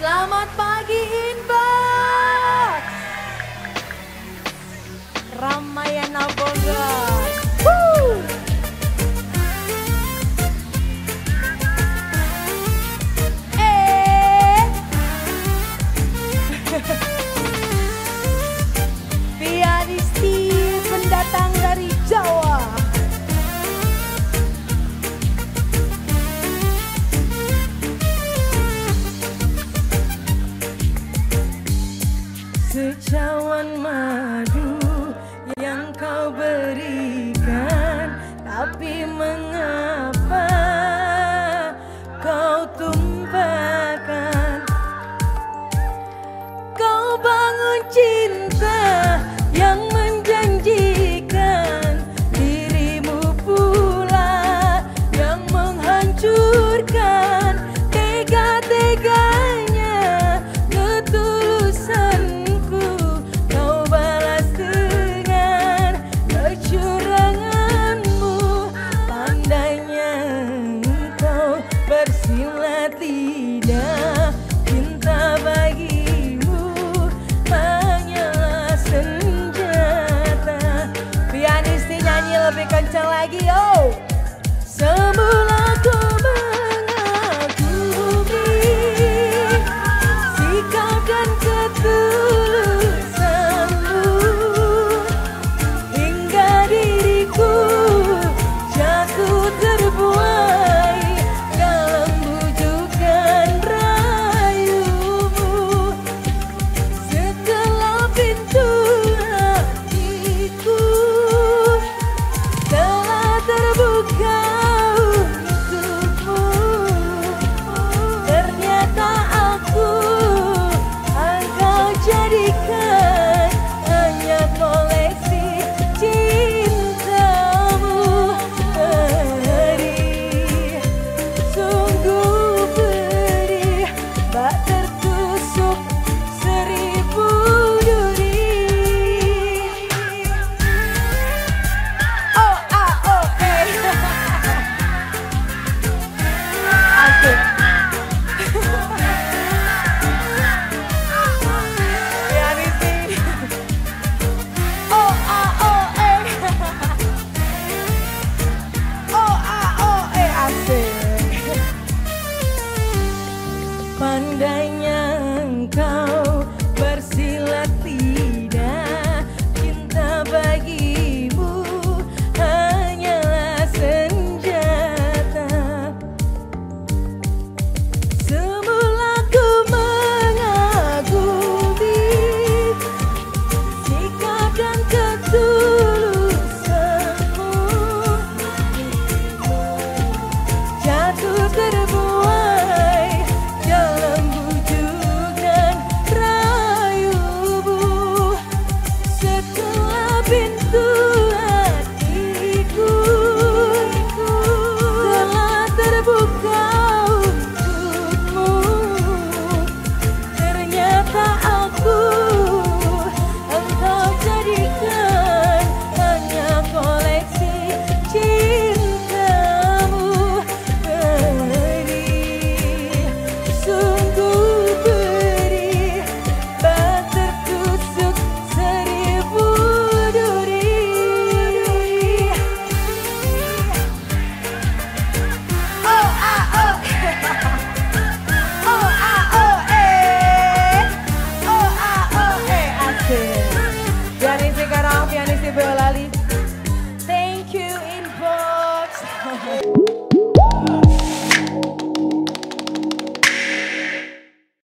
Selamat pagi Inbox. Ramayana Bogor. secawan madu yang kau berikan. Tapi mengapa kau tumpahkan? Kau bangun cinta Maggie O. Sơn Thank you.